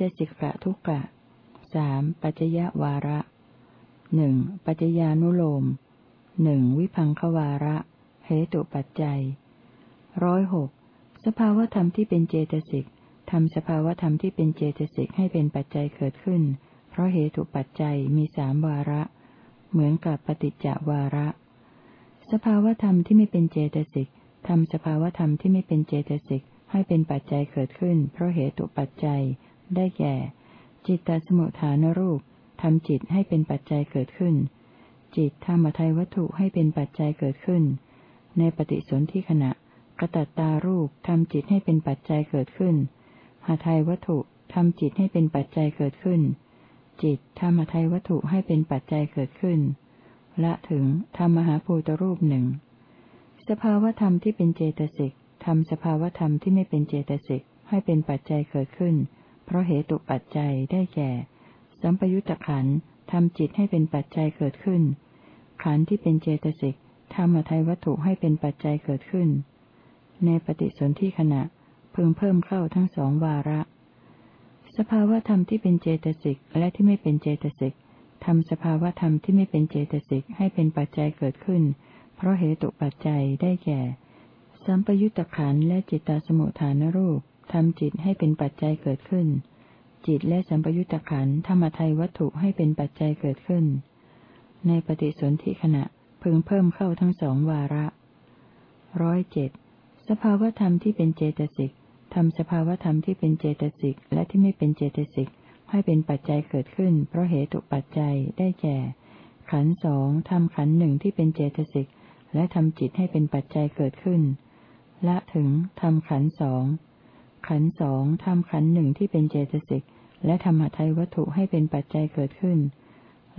ตสิกะทุกกะสามปัจจยวาระหนึ่งปัจจญานุโลมหนึ่งวิพังควาระ เหตุปัจจัยร้อยหกสภาวธรรมที่เป็นเจตสิกทำสภาวธรรมที่เป็นเจตสิกให้เป็นปัจจัยเกิดขึ้น เพราะเหตุปัจจัยมีสามวาระ เหมือนกับปฏิจจวาระ สภาวธรรมที่ไม่เป็นเจตสิกทำสภาวธรรมที่ไม่เป็นเจตสิกให้เป็นปัจจัยเกิดขึ้น เพราะเหตุปัจจัย ได้แก่ จิตตสมุทฐานรูปทำจิตให้เป็นปัจจัยเกิดขึ้น จิตทำอัทัยวัตถุให้เป็นปัจจัยเกิดขึ้น ในปฏิสนธิขณะกระตัตตารูปทำจิตให้เป็นปัจจัยเกิดขึ้น หาไทยวัตถุทำจิตให้เป็นปัจจัยเกิดขึ้น จิตทำหาไทยวัตถุให้เป็นปัจจัยเกิดขึ้น ละถึงทำมหาภูตรูปหนึ่ง สภาวธรรมที่เป็นเจตสิกทำสภาวธรรมที่ไม่เป็นเจตสิกให้เป็นปัจจัยเกิดขึ้น เพราะเหตุปัจจัยได้แก่ สัมปยุตตะขันทำจิตให้เป็นปัจจัยเกิดขึ้น ขันที่เป็นเจตสิกทำหาไทยวัตถุให้เป็นปัจจัยเกิดขึ้น ในปฏิสนธิขณะพึงเพิ่มเข้าทั้งสองวาระ สภาวธรรมที่เป็นเจตสิกและที่ไม่เป็นเจตสิกทำสภาวธรรมที่ไม่เป็นเจตสิกให้เป็นปัจจัยเกิดขึ้น เพราะเหตุปัจจัยได้แก่ สัมปยุตตะขันและจิตตสมุทฐานรูป ทำจิตให้เป็นปัจจัยเกิดขึ้น จิตและสัมปยุตตะขันธรรมทัยวัตถุให้เป็นปัจจัยเกิดขึ้น ในปฏิสนธิขณะพึงเพิ่มเข้าทั้งสองวาระร้อยเจ็ดสภาวธรรมที่เป็นเจตสิกทำสภาวธรรมที่เป็นเจตสิกและที่ไม่เป็นเจตสิกให้เป็นปัจจัยเกิดขึ้น เพราะเหตุปัจจัยได้แก่ ขันสองทำขันหนึ่งที่เป็นเจตสิกและทำจิตให้เป็นปัจจัยเกิดขึ้น ละถึงทำขันสอง ขันสองทำขันหนึ่งที่เป็นเจตสิกและทำหัตถวัตถุให้เป็นปัจจัยเกิดขึ้น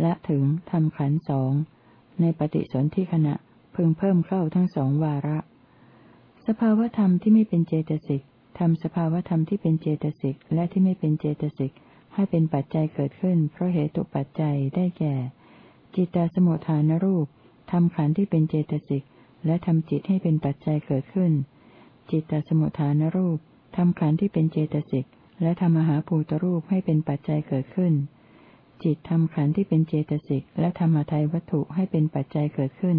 และถึงทำขันสองในปฏิสนธิขณะพึงเพิ่มเข้าทั้งสองวาระ สภาวธรรมที่ไม่เป็นเจตสิกทำสภาวธรรมที่เป็นเจตสิกและที่ไม่เป็นเจตสิกให้เป็นปัจจัยเกิดขึ้น เพราะเหตุปัจจัยได้แก่ จิตตสมุทฐานรูปทำขันธ์ที่เป็นเจตสิกและทำจิตให้เป็นปัจจัยเกิดขึ้น จิตตสมุทฐานรูป ทำขันธ์ที่เป็นเจตสิกและทำมหาภูตรูปให้เป็นปัจจัยเกิดขึ้น จิตทำขันธ์ที่เป็นเจตสิกและธรรมทัยวัตถุให้เป็นปัจจัยเกิดขึ้น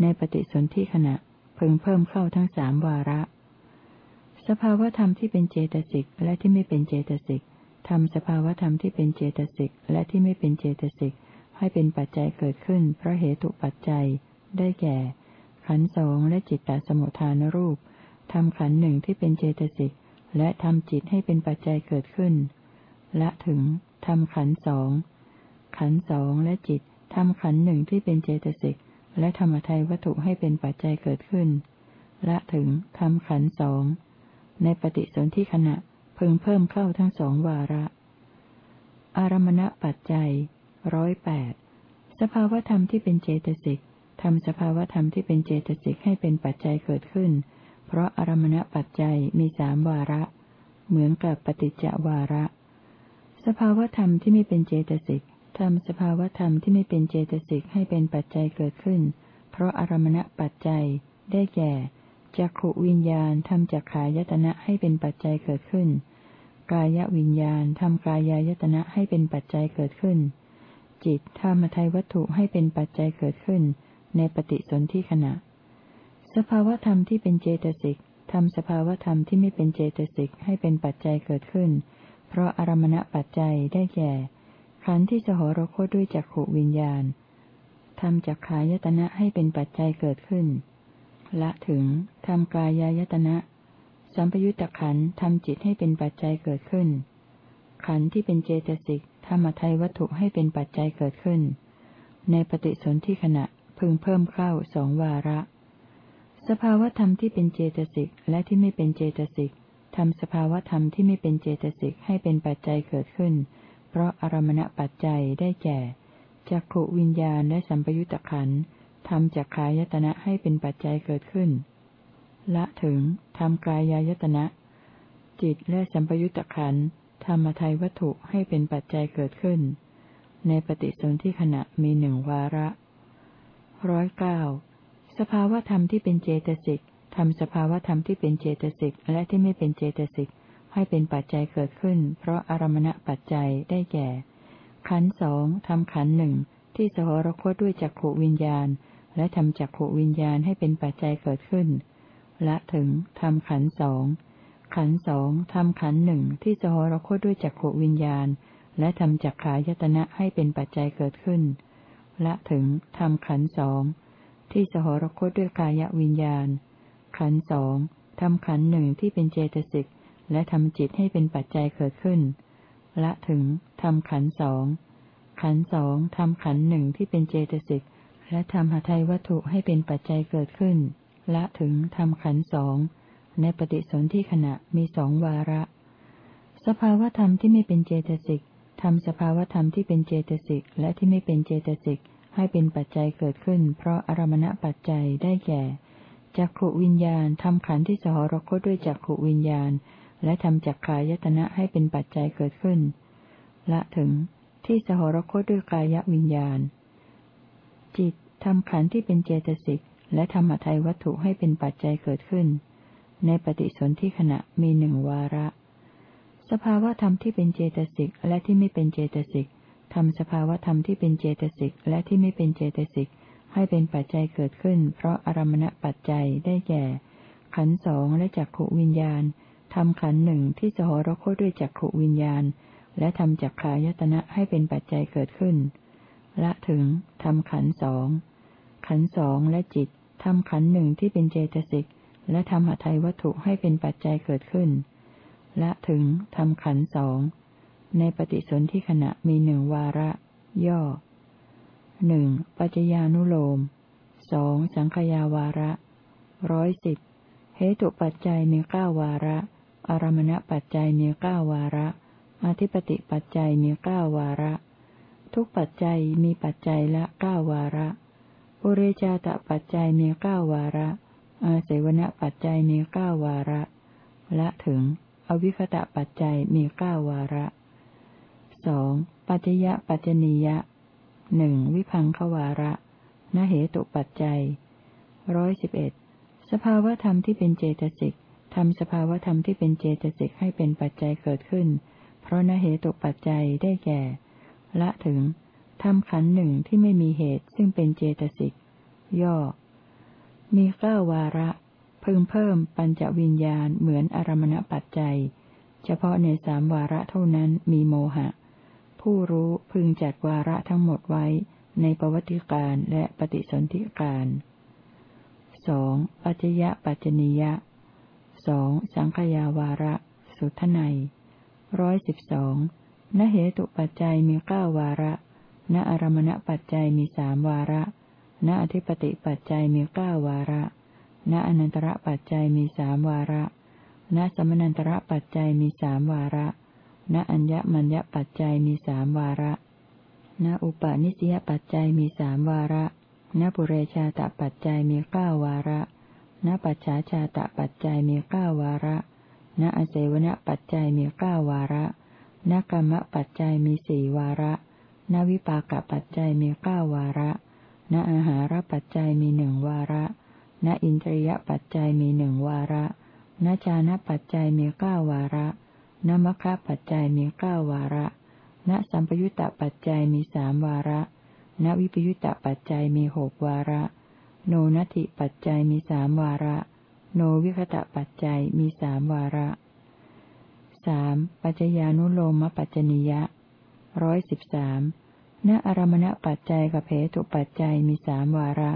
ในปฏิสนธิขณะพึงเพิ่มเข้าทั้งสามวาระ สภาวธรรมที่เป็นเจตสิกและที่ไม่เป็นเจตสิกทำสภาวธรรมที่เป็นเจตสิกและที่ไม่เป็นเจตสิกให้เป็นปัจจัยเกิดขึ้นเพราะเหตุปัจจัย ได้แก่ ขันสองและจิตตสมุทฐานรูป ทำขันหนึ่งที่เป็นเจตสิกและทำจิตให้เป็นปัจจัยเกิดขึ้น ละถึงทำขันสองขันสองและจิตทำขันหนึ่งที่เป็นเจตสิกและธรรมทัยวัตถุให้เป็นปัจจัยเกิดขึ้น ละถึงทำขันสองในปฏิสนธิขณะพึงเพิ่มเข้าทั้งสองวาระ อารมณปัจจัยร้อยแปดสภาวธรรมที่เป็นเจตสิกทำสภาวธรรมที่เป็นเจตสิกให้เป็นปัจจัยเกิดขึ้น เพราะอารมณปัจจัยมีสามวาระ เหมือนกับปฏิจจวาระ สภาวธรรมที่ไม่เป็นเจตสิกทำสภาวธรรมที่ไม่เป็นเจตสิกให้เป็นปัจจัยเกิดขึ้น เพราะอารมณปัจจัย ได้แก่จักขวิญญาณทำจักขายตนะให้เป็นปัจจัยเกิดขึ้น กายวิญญาณทำกายายตนะให้เป็นปัจจัยเกิดขึ้น จิตทำทัยวัตถุให้เป็นปัจจัยเกิดขึ้น ในปฏิสนธิขณะ สภาวธรรมที่เป็นเจตสิกทำสภาวธรรมที่ไม่เป็นเจตสิกให้เป็นปัจจัยเกิดขึ้น เพราะอารมณปัจจัยได้แก่ ขันธ์ที่สหรคตด้วยจักขวิญญาณทำจักขายตนะให้เป็นปัจจัยเกิดขึ้น ละถึงทำกายายตนะสัมปยุตตะขันธ์ทำจิตให้เป็นปัจจัยเกิดขึ้น ขันธ์ที่เป็นเจตสิกธรรมทัยวัตถุให้เป็นปัจจัยเกิดขึ้น ในปฏิสนธิขณะพึงเพิ่มเข้าสองวาระ สภาวธรรมที่เป็นเจตสิกและที่ไม่เป็นเจตสิกทำสภาวธรรมที่ไม่เป็นเจตสิกให้เป็นปัจจัยเกิดขึ้น เพราะอารมณปัจจัยได้แก่จักขวิญญาณและสัมปยุตตะขันทำจักขายตนะให้เป็นปัจจัยเกิดขึ้น ละถึงทำกายายตนะ จิตและสัมปยุตตะขันธรรมทัยวัตถุให้เป็นปัจจัยเกิดขึ้น ในปฏิสนธิขณะมีหนึ่งวาระร้อยเก้า สภาวธรรมที่เป็นเจตสิกทำสภาวธรรมที่เป็นเจตสิกและที่ไม่เป็นเจตสิกให้เป็นปัจจัยเกิดขึ้น เพราะอารมณปัจจัยได้แก่ ขันสองทำขันหนึ่งที่สหรคตด้วยจักขวิญญาณ และทำจักขวิญญาณให้เป็นปัจจัยเกิดขึ้น ละถึงทำขันสองขันสองทำขันหนึ่งที่สหรคตด้วยจักขวิญญาณ และทำจักขายตนะให้เป็นปัจจัยเกิดขึ้น ละถึงทำขันสอง ที่สหรคตด้วยกายวิญญาณ ขันสองทำขันหนึ่งที่เป็นเจตสิก และทำจิตให้เป็นปัจจัยเกิดขึ้น ละถึงทำขันสอง ขันสองทำขันหนึ่งที่เป็นเจตสิก และทำหาไทยวัตถุให้เป็นปัจจัยเกิดขึ้น ละถึงทำขันสองในปฏิสนธิขณะมีสองวาระ สภาวธรรมที่ไม่เป็นเจตสิกทำสภาวธรรมที่เป็นเจตสิกและที่ไม่เป็นเจตสิก ให้เป็นปัจจัยเกิดขึ้น เพราะอารมณปัจจัยได้แก่จักขวิญญาณทำขันที่สหรคตด้วยจักขวิญญาณ และทำจักขายตนะให้เป็นปัจจัยเกิดขึ้น ละถึงที่สหรคตด้วยกายวิญญาณ จิตทำขันที่เป็นเจตสิกและทำอัทัยวัตถุให้เป็นปัจจัยเกิดขึ้น ในปฏิสนธิขณะมีหนึ่งวาระ สภาวะธรรมที่เป็นเจตสิกและที่ไม่เป็นเจตสิก ทำสภาวธรรมที่เป็นเจตสิกและที่ไม่เป็นเจตสิกให้เป็นปัจจัยเกิดขึ้น เพราะอารมณปัจจัยได้แก่ ขันสองและจักขวิญญาณทำขันหนึ่งที่สหรคตด้วยจักขวิญญาณ และทำจักขายตนะให้เป็นปัจจัยเกิดขึ้น ละถึงทำขันสองขันสองและจิตทำขันหนึ่งที่เป็นเจตสิกและทำหทัยวัตถุให้เป็นปัจจัยเกิดขึ้น ละถึงทำขันสอง ในปฏิสนธิขณะมีหนึ่งวาระ ย่อหนึ่งปัจญานุโลมสองสังขยาวาระร้อยสิบเหตุปัจจัยมีเก้าวาระ อารมณปัจจัยมีเก้าวาระ อธิปติปัจจัยมีเก้าวาระ ทุกปัจจัยมีปัจจัยละเก้าวาระปุเรชาตปัจจัยมีเก้าวาระ อาเสวณปัจจัยมีเก้าวาระ ละถึง อวิคตะปัจจัยมีเก้าวาระ สองปัจจยปัจจนียะหนึ่งวิพังควาระนเหตุปัจจัยร้อยสิบเอ็ดสภาวธรรมที่เป็นเจตสิกทำสภาวธรรมที่เป็นเจตสิกให้เป็นปัจจัยเกิดขึ้น เพราะนเหตุปัจจัยได้แก่ ละถึงทำขันหนึ่งที่ไม่มีเหตุซึ่งเป็นเจตสิกย่อ มีเก้าวาระ พึงเพิ่มปัญจวิญญาณเหมือนอารมณปัจจัย เฉพาะในสามวาระเท่านั้นมีโมหะ ผู้รู้พึงจัดวาระทั้งหมดไว้ในประวัติการและปฏิสนธิการสองปัจจยะปัจจนิยะสองสังขยาวาระ สุทไนร้อยสิบสองนเหตุปัจจัยมีเก้าวาระณอารมณปัจจัยมีสามวาระณอธิปติปัจจัยมีเก้าวาระณอนันตระปัจจัยมีสามวาระณสมนันตระปัจจัยมีสามวาระ ณอัญญมัญญปัจจัยมีสามวาระ ณอุปาณิสยปัจจัยมีสามวาระ ณปุเรชาตปัจจัยมีเก้าวาระ ณปัจฉาชาตปัจจัยมีเก้าวาระ ณอเสวนปัจจัยมีเก้าวาระณกรรมปัจจัยมีสี่วาระณวิปากปัจจัยมีเก้าวาระณอาหารปัจจัยมีหนึ่งวาระณอินทรียปัจจัยมีหนึ่งวาระณจานปัจจัยมีเก้าวาระ นมคะปัจจัยมีเก้าวาระ ณสัมปยุตตปัจจัยมีสามวาระ ณวิปยุตตปัจจัยมีหกวาระ โนนัตถิปัจจัยมีสามวาระ โนวิคตะปัจจัยมีสามวาระสามปัจจญานุโลมปัจจนิยะร้อยสิบสามณอารมณปัจจัยกับเพตุปัจจัยมีสามวาระ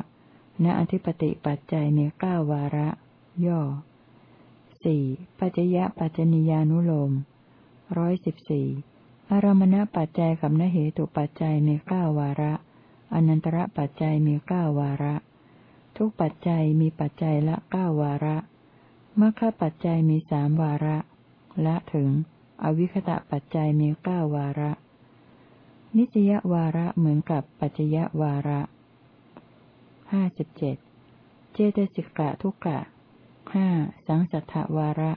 ณอธิปติปัจจัยมีเก้าวาระ ย่อ สี่ปัจจยะปัจจนิยานุโลมร้อยสิบสี่อารมณปัจจัยกับนเหตุปัจจัยมีเก้าวาระ อนันตระปัจจัยมีเก้าวาระ ทุกปัจจัยมีปัจจัยละเก้าวาระมรรคปัจจัยมีสามวาระ ละถึง อวิคตะปัจจัยมีเก้าวาระ นิสยวาระเหมือนกับปัจจยวาระห้าสิบเจ็ดเจตสิกะทุกกะ ห้าสังสัทธวาระ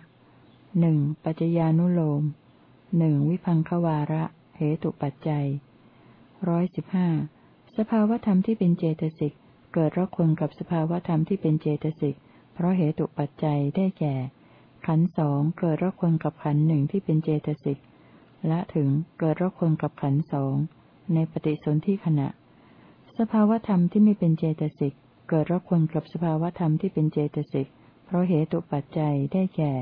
หนึ่งปัจจญานุโลมหนึ่งวิพังควาระ เหตุปัจจัยร้อยสิบห้าสภาวธรรมที่เป็นเจตสิกเกิดรักคนกับสภาวธรรมที่เป็นเจตสิกเพราะเหตุปัจจัยได้แก่ ขันสองเกิดระคนกับขันหนึ่งที่เป็นเจตสิกและถึงเกิดระคนกับขันสองในปฏิสนธิขณะ สภาวธรรมที่ไม่เป็นเจตสิกเกิดระคนกับสภาวธรรมที่เป็นเจตสิก เพราะเหตุปัจจัยได้แก่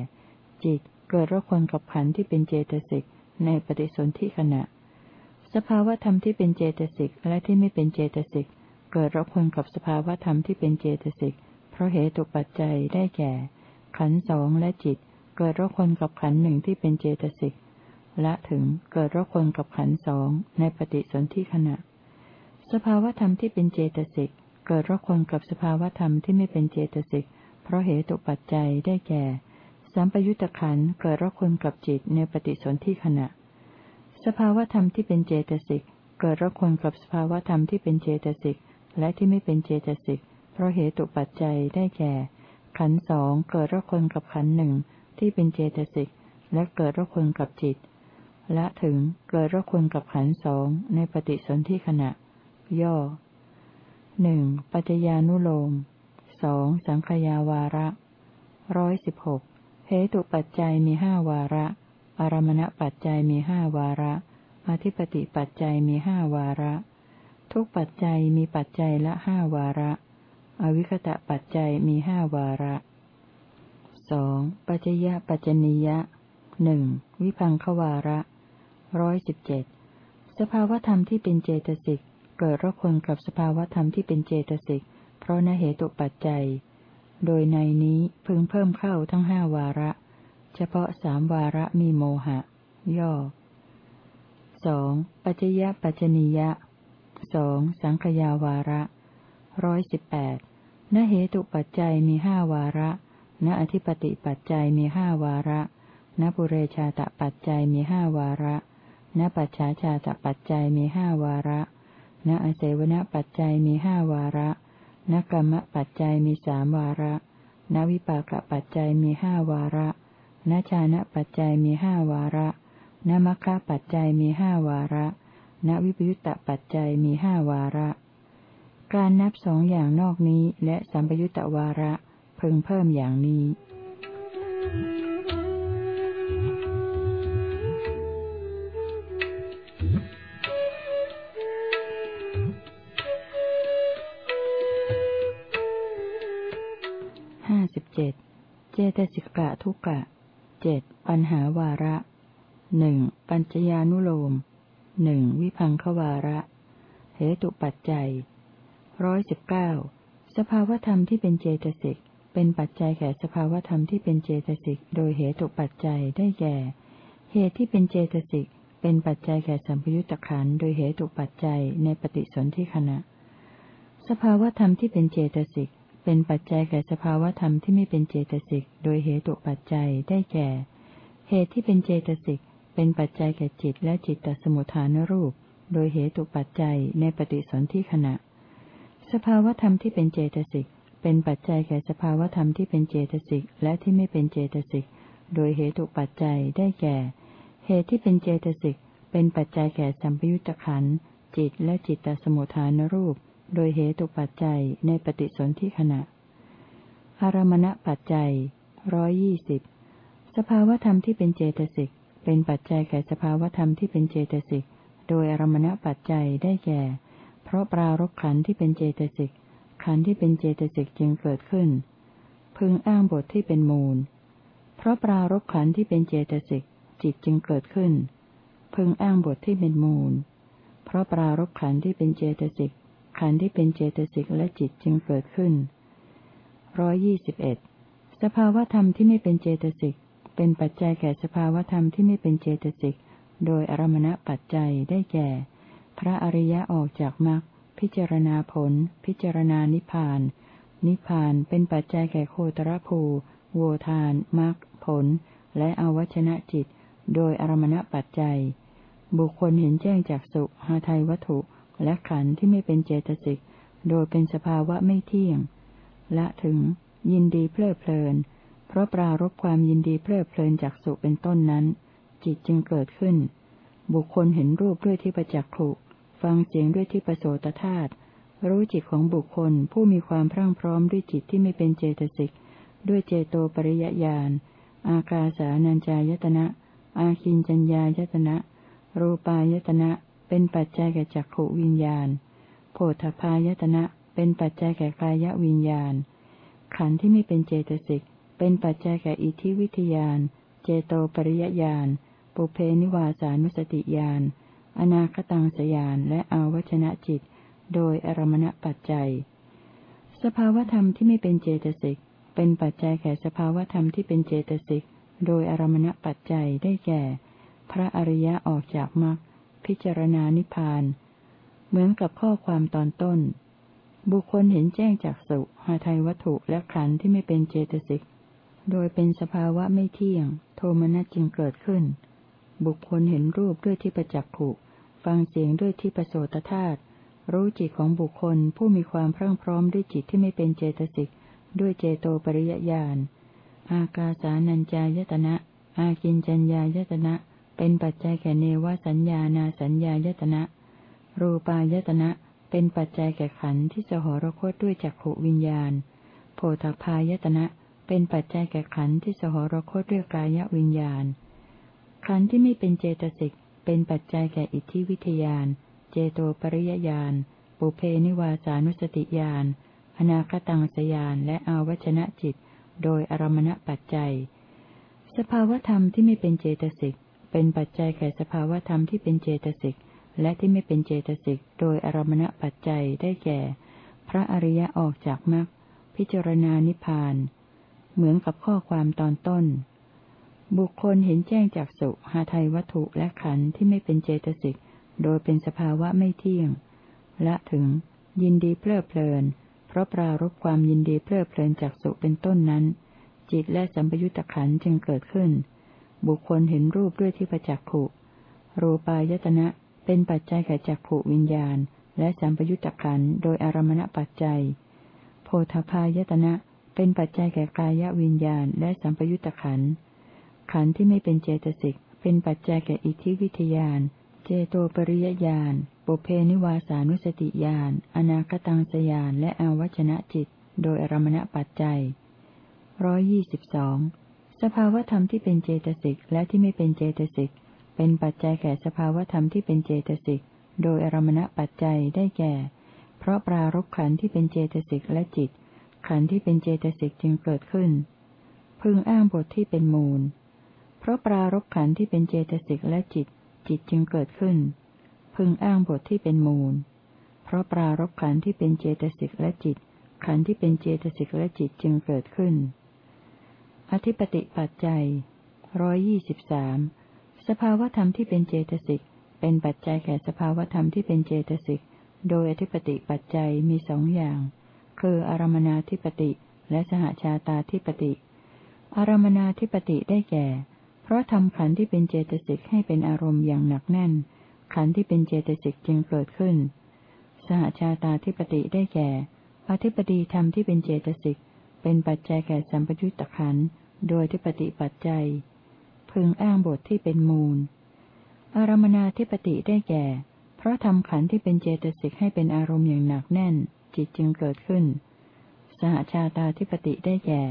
จิตเกิดระคนกับขันธ์ที่เป็นเจตสิกในปฏิสนธิขณะ สภาวธรรมที่เป็นเจตสิกและที่ไม่เป็นเจตสิกเกิดระคนกับสภาวธรรมที่เป็นเจตสิกเพราะเหตุปัจจัยได้แก่ ขันสองและจิต เกิดระคนกับขันหนึ่งที่เป็นเจตสิกและถึงเกิดระคนกับขันสองในปฏิสนธิขณะ สภาวธรรมที่เป็นเจตสิกเกิดระคนกับสภาวธรรมที่ไม่เป็นเจตสิก เพราะเหตุปัจจัยได้แก่ สัมปยุตตะขันเกิดระคนกับจิตในปฏิสนธิขณะ สภาวธรรมที่เป็นเจตสิกเกิดระคนกับสภาวธรรมที่เป็นเจตสิกและที่ไม่เป็นเจตสิกเพราะเหตุปัจจัยได้แก่ ขันสองเกิดระคนกับขันหนึ่งที่เป็นเจตสิกและเกิดระคนกับจิตและถึงเกิดระคนกับขันสองในปฏิสนธิขณะ ย่อหนึ่งปัจจญานุโลม สองสังขยาวาระร้อยสิบหกเหตุปัจจัยมีห้าวาระ อารมณปัจจัยมีห้าวาระ อธิปติปัจจัยมีห้าวาระ ทุกปัจจัยมีปัจจัยละห้าวาระ อวิคตะปัจจัยมีห้าวาระสองปัจจยปัจจนิยะหนึ่งวิพังควาระร้อยสิบเจ็ดสภาวธรรมที่เป็นเจตสิกเกิดระคนกับสภาวธรรมที่เป็นเจตสิกเราะนเหตุปัจจัย โดยในนี้พึงเพิ่มเข้าทั้งห้าวาระ เฉพาะสามวาระมีโมหะ ย่อสองปัจจยปัจจนิยะสองสังขยาวาระร้อยสิบแปดนเหตุปัจจัยมีห้าวาระ ณอธิปติปัจจัยมีห้าวาระณปุเรชาตปัจจัยมีห้าวาระณปัจฉาชาตปัจจัยมีห้าวาระ ณอเสวนปัจจัยมีห้าวาระ นกรรมปัจจัยมีสามวาระ นวิปากปัจจัยมีห้าวาระณชานะปัจจัยมีห้าวาระนมัคคะปัจจัยมีห้าวาระ นวิปยุตตปัจจัยมีห้าวาระ การนับสองอย่างนอกนี้และสัมปยุตตวาระเพิ่งเพิ่มอย่างนี้ ตสิกะทุกะเจ็ดปัญหาวาระหนึ่งปัญจญานุโลมหนึ่งวิพังควาระ เหตุปัจจัยร้อยสิบเก้าสภาวธรรมที่เป็นเจตสิก เป็นปัจจัยแก่สภาวธรรมที่เป็นเจตสิก โดยเหตุปัจจัยได้แก่ เหตุที่เป็นเจตสิก เป็นปัจจัยแก่สัมพยุตตะขันโดยเหตุปัจจัยในปฏิสนธิขณะ สภาวธรรมที่เป็นเจตสิก เป็นปัจจัยแก่สภาวธรรมที่ไม่เป็นเจตสิก โดยเหตุปัจจัยได้แก่ เหตุที่เป็นเจตสิก เป็นปัจจัยแก่จิตและจิตตสมุทฐานรูป โดยเหตุปัจจัยในปฏิสนธิขณะ สภาวธรรมที่เป็นเจตสิก เป็นปัจจัยแก่สภาวธรรมที่เป็นเจตสิกและที่ไม่เป็นเจตสิก โดยเหตุปัจจัยได้แก่ เหตุที่เป็นเจตสิก เป็นปัจจัยแก่สัมปยุตตะขันจิตและจิตตสมุทฐานรูป โดยเหตุปัจจัยในปฏิสนธิขณะ อารมณปัจจัยร้อยยี่สิบสภาวธรรมที่เป็นเจตสิก เป็นปัจจัยแก่สภาวธรรมที่เป็นเจตสิก โดยอารมณปัจจัยได้แก่ เพราะปรารบขันที่เป็นเจตสิก ขันที่เป็นเจตสิกจึงเกิดขึ้น พึงอ้างบทที่เป็นมูล เพราะปรารบขันที่เป็นเจตสิก จิตจึงเกิดขึ้น พึงอ้างบทที่เป็นมูล เพราะปรารบขันที่เป็นเจตสิก ขันธ์ที่เป็นเจตสิกและจิตจึงเกิดขึ้นร้อยยี่สิบเอ็ดสภาวธรรมที่ไม่เป็นเจตสิก เป็นปัจจัยแก่สภาวธรรมที่ไม่เป็นเจตสิก โดยอารมณปัจจัยได้แก่ พระอริยะออกจากมรรคพิจารณาผล พิจารณานิพพาน นิพพานเป็นปัจจัยแก่โคตรภูโวทานมรรคผล และอวัชนะจิต โดยอารมณปัจจัย บุคคลเห็นแจ้งจากสุหาไทยวัตถุ และขันธ์ที่ไม่เป็นเจตสิก โดยเป็นสภาวะไม่เที่ยง ละถึง ยินดีเพลิดเพลิน เพราะปรารบความยินดีเพลิดเพลินจากสุเป็นต้นนั้น จิตจึงเกิดขึ้น บุคคลเห็นรูปด้วยที่ประจักษ์ขุฟังเสียงด้วยที่ประโสตธาตุรู้จิตของบุคคลผู้มีความพรั่งพร้อมด้วยจิตที่ไม่เป็นเจตสิก ด้วยเจโตปริยญาณ อากาสานัญจายตนะ อาคินจัญญายตนะ รูปายตนะ เป็นปัจจัยแก่จักขวิญญาณ โพธพายตนะ เป็นปัจจัยแก่กายวิญญาณ ขันธ์ที่ไม่เป็นเจตสิก เป็นปัจจัยแก่อิทธิวิทยาน เจโตปริยญาณ ปุเพนิวาสานุสติญาณ อนาคตังสยาน และอาวชนะจิต โดยอารมณปัจจัย สภาวธรรมที่ไม่เป็นเจตสิก เป็นปัจจัยแก่สภาวธรรมที่เป็นเจตสิก โดยอารมณปัจจัยได้แก่ พระอริยะออกจากมรรค พิจารณานิพพาน เหมือนกับข้อความตอนต้น บุคคลเห็นแจ้งจากสุหาไทยวัตถุและขันธ์ที่ไม่เป็นเจตสิก โดยเป็นสภาวะไม่เที่ยง โทมนัสจึงเกิดขึ้น บุคคลเห็นรูปด้วยที่ประจักขุ ฟังเสียงด้วยที่ประโสตธาตุรู้จิตของบุคคลผู้มีความพรั่งพร้อมด้วยจิตที่ไม่เป็นเจตสิก ด้วยเจโตปริยญาณ อากาสานัญจายตนะ อากินจัญญายตนะ เป็นปัจจัยแก่เนวสัญญานาสัญญายตนะ รูปายตนะ เป็นปัจจัยแก่ขันธ์ที่สหรคตด้วยจักขวิญญาณ โพธพายตนะ เป็นปัจจัยแก่ขันธ์ที่สหรคตด้วยกายวิญญาณ ขันธ์ที่ไม่เป็นเจตสิก เป็นปัจจัยแก่อิทธิวิทยาน เจโตปริยญาณ ปุเพนิวาสานุสติญาณ อนาคตังสยาน และอาวชนะจิต โดยอารมณปัจจัย สภาวธรรมที่ไม่เป็นเจตสิก เป็นปัจจัยแก่สภาวธรรมที่เป็นเจตสิกและที่ไม่เป็นเจตสิกโดยอารมณปัจจัยได้แก่ พระอริยะออกจากมรรคพิจารณานิพพาน เหมือนกับข้อความตอนต้น บุคคลเห็นแจ้งจากสุหาไทยวัตถุและขันธ์ที่ไม่เป็นเจตสิกโดยเป็นสภาวะไม่เที่ยง และถึงยินดีเพลิดเพลิน เพราะปรารบความยินดีเพลิดเพลินจากสุเป็นต้นนั้น จิตและสัมปยุตตะขันจึงเกิดขึ้น บุคคลเห็นรูปด้วยที่ประจักขุรูปายตนะเป็นปัจจัยแก่จักขุวิญญาณ และสัมปยุตตะขันโดยอารมณปัจจัย โพธพายตนะเป็นปัจจัยแก่กายวิญญาณ และสัมปยุตตะขันขันที่ไม่เป็นเจตสิกเป็นปัจจัยแก่อิทธิวิทยาน เจโตปริยญาณปุเพนิวาสานุสติญาณอนาคตังสยานและอาวชนะจิต โดยอารมณปัจจัยร้อยยี่สิบสอง สภาวธรรมที่เป็นเจตสิกและที่ไม่เป็นเจตสิกเป็นปัจจัยแก่สภาวธรรมที่เป็นเจตสิกโดยอารมณปัจจัยได้แก่ เพราะปรารบขันธ์ที่เป็นเจตสิกและจิต ขันธ์ที่เป็นเจตสิกจึงเกิดขึ้น พึงอ้างบทที่เป็นมูล เพราะปรารบขันธ์ที่เป็นเจตสิกและจิต จิตจึงเกิดขึ้น พึงอ้างบทที่เป็นมูล เพราะปรารบขันธ์ที่เป็นเจตสิกและจิต ขันธ์ที่เป็นเจตสิกและจิตจึงเกิดขึ้น อธิปติปัจจัยร้อยยี่สิบสามสภาวธรรมที่เป็นเจตสิก เป็นปัจจัยแก่สภาวธรรมที่เป็นเจตสิก โดยอธิปติปัจจัยมีสองอย่าง คืออารมนาธิปติและสหชาตาธิปติ อารมนาธิปติได้แก่ เพราะทำขันธ์ที่เป็นเจตสิกให้เป็นอารมณ์อย่างหนักแน่น ขันธ์ที่เป็นเจตสิกจึงเกิดขึ้น สหชาตาธิปติได้แก่ อธิปดีธรรมที่เป็นเจตสิก เป็นปัจจัยแก่สัมปยุตตะขันโดยทิปติปัจจัย พึงอ้างบทที่เป็นมูล อารมนาธิปติได้แก่ เพราะทำขันที่เป็นเจตสิกให้เป็นอารมณ์อย่างหนักแน่น จิตจึงเกิดขึ้น สหชาตาธิปติได้แก่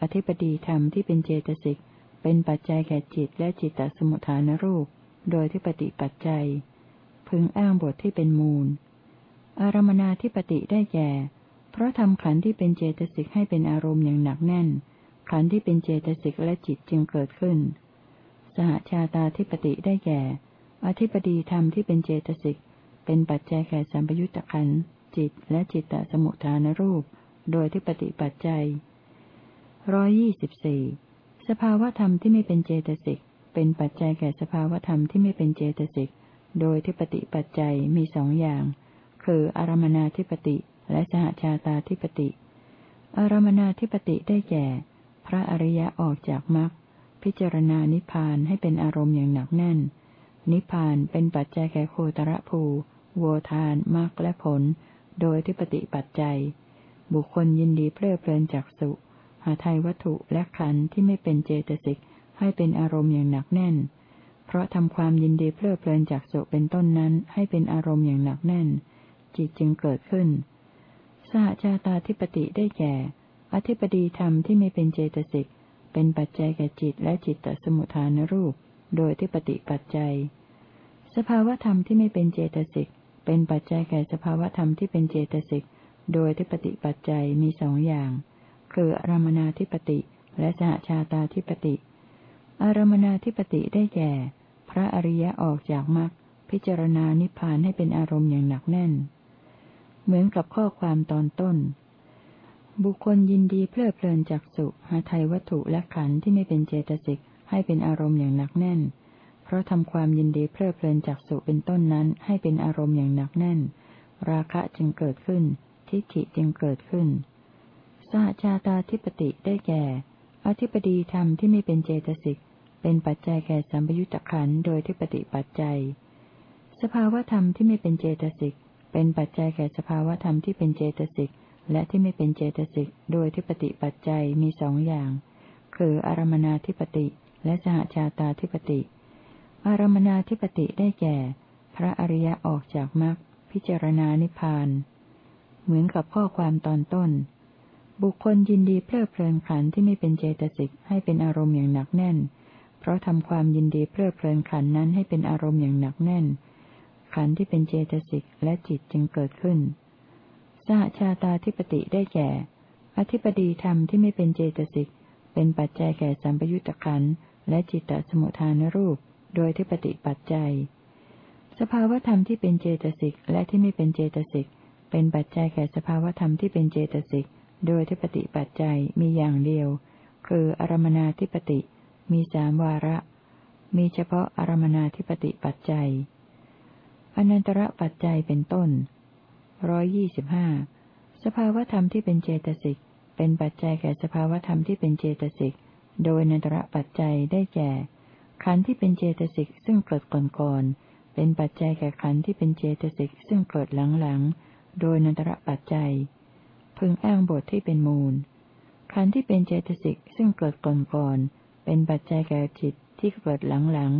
อธิปดีธรรมที่เป็นเจตสิกเป็นปัจจัยแก่จิตและจิตตสมุทฐานรูป โดยทิปติปัจจัย พึงอ้างบทที่เป็นมูล อารมนาธิปติได้แก่ ราะทำขันธ์ที่เป็นเจตสิกให้เป็นอารมณ์อย่างหนักแน่น ขันธ์ที่เป็นเจตสิกและจิตจึงเกิดขึ้น สหชาตาธิปติได้แก่ อธิปดีธรรมที่เป็นเจตสิก เป็นปัจจัยแก่สัมปยุตตะขันธ์จิตและจิตตสมุทฐานรูป โดยทิปติปัจจัยร้อยยี่สิบสี่สภาวธรรมที่ไม่เป็นเจตสิก เป็นปัจจัยแก่สภาวธรรมที่ไม่เป็นเจตสิก โดยทิปติปัจจัยมีสองอย่าง คืออารมนาธิปติ และสหชาตาธิปติ อารมนาธิปติได้แก่ พระอริยะออกจากมรรคพิจารณานิพพานให้เป็นอารมณ์อย่างหนักแน่น นิพพานเป็นปัจจัยแก่โคตรภูโวทานมรรคและผล โดยทิปติปัจจัย บุคคลยินดีเพลิดเพลินจากสุ หาไทยวัตถุและขันธ์ที่ไม่เป็นเจตสิกให้เป็นอารมณ์อย่างหนักแน่น เพราะทำความยินดีเพลิดเพลินจากสุเป็นต้นนั้นให้เป็นอารมณ์อย่างหนักแน่น จิตจึงเกิดขึ้น สหชาตาธิปติได้แก่ อธิปดีธรรมที่ไม่เป็นเจตสิก เป็นปัจจัยแก่จิตและจิตตสมุทฐานรูป โดยที่ปฏิปัจจัย สภาวธรรมที่ไม่เป็นเจตสิก เป็นปัจจัยแก่สภาวธรรมที่เป็นเจตสิก โดยที่ปฏิปัจจัยมีสองอย่าง คืออารมนาธิปติและสหชาตาธิปติ อารมนาธิปติได้แก่ พระอริยะออกจากมรรคพิจารณานิพพานให้เป็นอารมณ์อย่างหนักแน่น เหมือนกับข้อความตอนต้น บุคคลยินดีเพลิดเพลินจากสุหาไทยวัตถุและขันธ์ที่ไม่เป็นเจตสิกให้เป็นอารมณ์อย่างหนักแน่น เพราะทำความยินดีเพลิดเพลินจากสุเป็นต้นนั้นให้เป็นอารมณ์อย่างหนักแน่น ราคะจึงเกิดขึ้น ทิฏฐิจึงเกิดขึ้น สหชาตาธิปติได้แก่ อธิปดีธรรมที่ไม่เป็นเจตสิกเป็นปัจจัยแก่สัมปยุตตะขันโดยที่ปฏิปัจจัย สภาวธรรมที่ไม่เป็นเจตสิก เป็นปัจจัยแก่สภาวธรรมที่เป็นเจตสิกและที่ไม่เป็นเจตสิกโดยที่ปฏิปัจจัยมีสองอย่าง คืออารมนาธิปติและสหชาตาธิปติ อารมนาธิปติได้แก่ พระอริยะออกจากมรรคพิจารณานิพพาน เหมือนกับข้อความตอนต้น บุคคลยินดีเพลิดเพลินขันที่ไม่เป็นเจตสิกให้เป็นอารมณ์อย่างหนักแน่น เพราะทำความยินดีเพลิดเพลินขันนั้นให้เป็นอารมณ์อย่างหนักแน่น ขันที่เป็นเจตสิกและจิตจึงเกิดขึ้น สหชาตาธิปติได้แก่ อธิปดีธรรมที่ไม่เป็นเจตสิก เป็นปัจจัยแก่สัมปยุตตะขันและจิตตสมุทฐานรูป โดยที่ปฏิปัจจัย สภาวธรรมที่เป็นเจตสิกและที่ไม่เป็นเจตสิก เป็นปัจจัยแก่สภาวธรรมที่เป็นเจตสิก โดยที่ปฏิปัจจัยมีอย่างเดียว คืออารมนาธิปติ มีสามวาระ มีเฉพาะอารมนาธิปติปัจจัย อนันตระปัจจัยเป็นต้นร้อยยี่สิบห้าสภาวธรรมที่เป็นเจตสิก เป็นปัจจัยแก่สภาวธรรมที่เป็นเจตสิก โดยอนันตระปัจจัยได้แก่ ขันธ์ที่เป็นเจตสิกซึ่งเกิดก่อนก่อนเป็นปัจจัยแก่ขันธ์ที่เป็นเจตสิกซึ่งเกิดหลังหลังโดยอนันตระปัจจัย พึงอ้างบทที่เป็นมูล ขันธ์ที่เป็นเจตสิกซึ่งเกิดก่อนก่อนเป็นปัจจัยแก่จิตที่เกิดหลังหลัง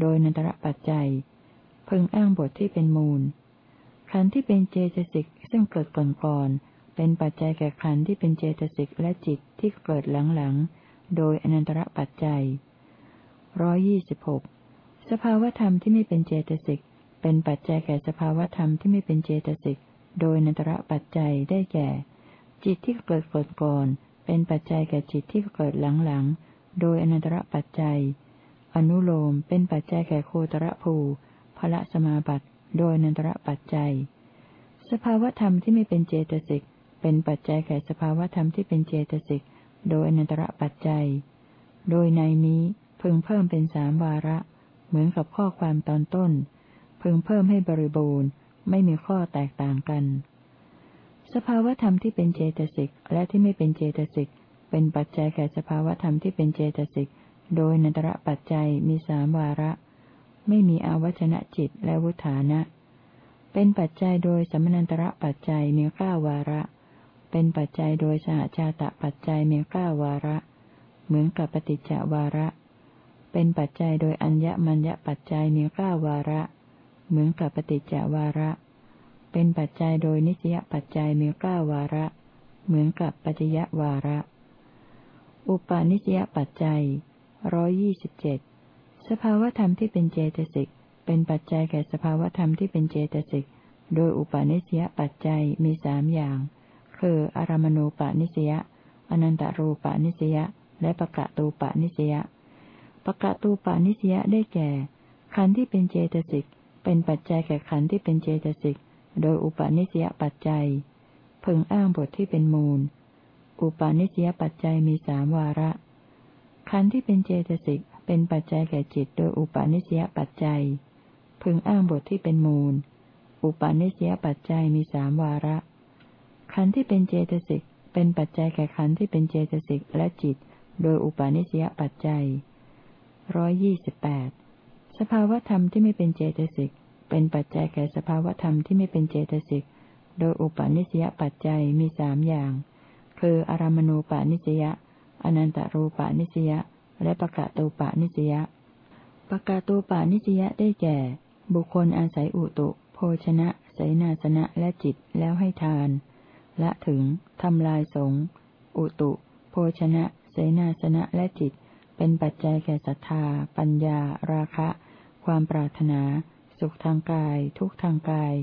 โดยนันตระปัจจัย พึงอ้างบทที่เป็นมูล ขันธ์ที่เป็นเจตสิกซึ่งเกิดก่อนก่อนเป็นปัจจัยแก่ขันธ์ที่เป็นเจตสิกและจิตที่เกิดหลังหลังโดยอนันตระปัจจัยร้อยี่สิบหกสภาวธรรมที่ไม่เป็นเจตสิกเป็นปัจจัยแก่สภาวธรรมที่ไม่เป็นเจตสิกโดยนันตระปัจจัยได้แก่ จิตที่เกิดก่อนก่อนเป็นปัจจัยแก่จิตที่เกิดหลังหลังโดยอนันตระปัจจัย อนุโลมเป็นปัจจัยแก่โคตรภู พระสมาบัติโดยนันตระปัจจัย สภาวธรรมที่ไม่เป็นเจตสิกเป็นปัจจัยแก่สภาวธรรมที่เป็นเจตสิกโดยอนันตระปัจจัย โดยในนี้พึงเพิ่มเป็นสามวาระ เหมือนกับข้อความตอนต้น พึงเพิ่มให้บริบูรณ์ ไม่มีข้อแตกต่างกัน สภาวธรรมที่เป็นเจตสิกและที่ไม่เป็นเจตสิกเป็นปัจจัยแก่สภาวธรรมที่เป็นเจตสิกโดยนันตระปัจจัยมีสามวาระ ไม่มีอาวัชนะจิตและวุฒานะ เป็นปัจจัยโดยสมนันตระปัจจัยมีเก้าวาระ เป็นปัจจัยโดยสหชาตะปัจจัยมีเก้าวาระ เหมือนกับปฏิจจวาระ เป็นปัจจัยโดยอัญญมัญญปัจจัยมีเก้าวาระ เหมือนกับปฏิจจวาระ เป็นปัจจัยโดยนิสยปัจจัยมีเก้าวาระ เหมือนกับปัจจยวาระ อุปาณิสยปัจจัยร้อยี่สิบเจ็ด สภาวธรรมที่เป็นเจตสิก เป็นปัจจัยแก่สภาวธรรมที่เป็นเจตสิก โดยอุปาณิสยปัจจัยมีสามอย่าง คืออารมณูปาณิสยอนันตารูปาณิสยและปะกะตูปาณิสยปะกะตูปาณิสยได้แก่ ขันธ์ที่เป็นเจตสิก เป็นปัจจัยแก่ขันธ์ที่เป็นเจตสิก โดยอุปาณิสยปัจจัยพึงอ้างบทที่เป็นมูล อุปาณิสยปัจจัยมีสามวาระขันธ์ที่เป็นเจตสิก เป็นปัจจัยแก่จิตโดยอุปาณิสยปัจจัย พึงอ้างบทที่เป็นมูล อุปาณิสยปัจจัยมีสามวาระ ขันธ์ที่เป็นเจตสิกเป็นปัจจัยแก่ขันธ์ที่เป็นเจตสิกและจิต โดยอุปาณิสยปัจจัยร้อยยี่สิบแปดสภาวธรรมที่ไม่เป็นเจตสิกเป็นปัจจัยแก่สภาวธรรมที่ไม่เป็นเจตสิกโดยอุปาณิสยปัจจัยมีสามอย่าง คืออารามณูปาณิสยาอนันตารูปาณิสยา และปะกะตูปาณิสยาปะกะตูปาณิสยาได้แก่ บุคคลอาศัยอุตุ โภชนะไสนาสนะและจิตแล้วให้ทานและถึงทำลายสงอุตุ โภชนะไสเสนาสนะและจิต เป็นปัจจัยแก่ศรัทธา ปัญญา ราคะ ความปรารถนา สุขทางกาย ทุกทางกาย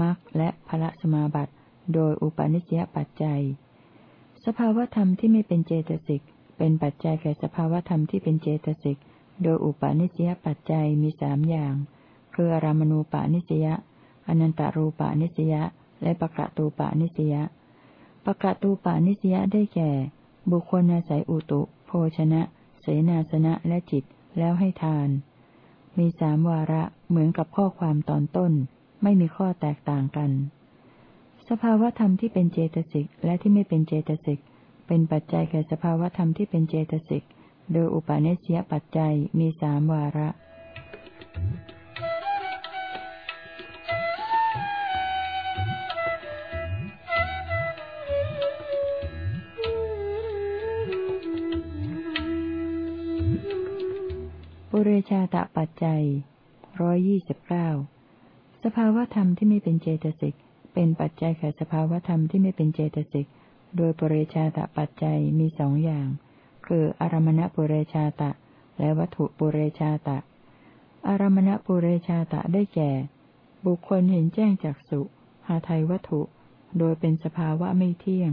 มรรคและพระสมาบัติ โดยอุปาณิสยปัจจัย สภาวธรรมที่ไม่เป็นเจตสิก เป็นปัจจัยแก่สภาวธรรมที่เป็นเจตสิก โดยอุปาณิสยปัจจัยมีสามอย่าง คืออารามณูปาณิสยาอนันตารูปาณิสยาและปะกะตูปานิสยาปะกะตูปานิสยาได้แก่ บุคคลอาศัยอุตุ โภชนะ เสนาสนะและจิตแล้วให้ทาน มีสามวาระเหมือนกับข้อความตอนต้น ไม่มีข้อแตกต่างกัน สภาวธรรมที่เป็นเจตสิกและที่ไม่เป็นเจตสิก เป็นปัจจัยแก่สภาวธรรมที่เป็นเจตสิก โดยอุปาเนสยปัจจัยมีสามวาระปุเรชาตะปัจจัยร้อยยี่สิบเก้าสภาวธรรมที่ไม่เป็นเจตสิก เป็นปัจจัยแก่สภาวธรรมที่ไม่เป็นเจตสิก โดยปุเรชาตะปัจจัยมีสองอย่าง คืออารมณปุเรชาตะ และวัตถุปุเรชาตะ อารมณปุเรชาตะได้แก่ บุคคลเห็นแจ้งจากสุหาไทยวัตถุ โดยเป็นสภาวะไม่เที่ยง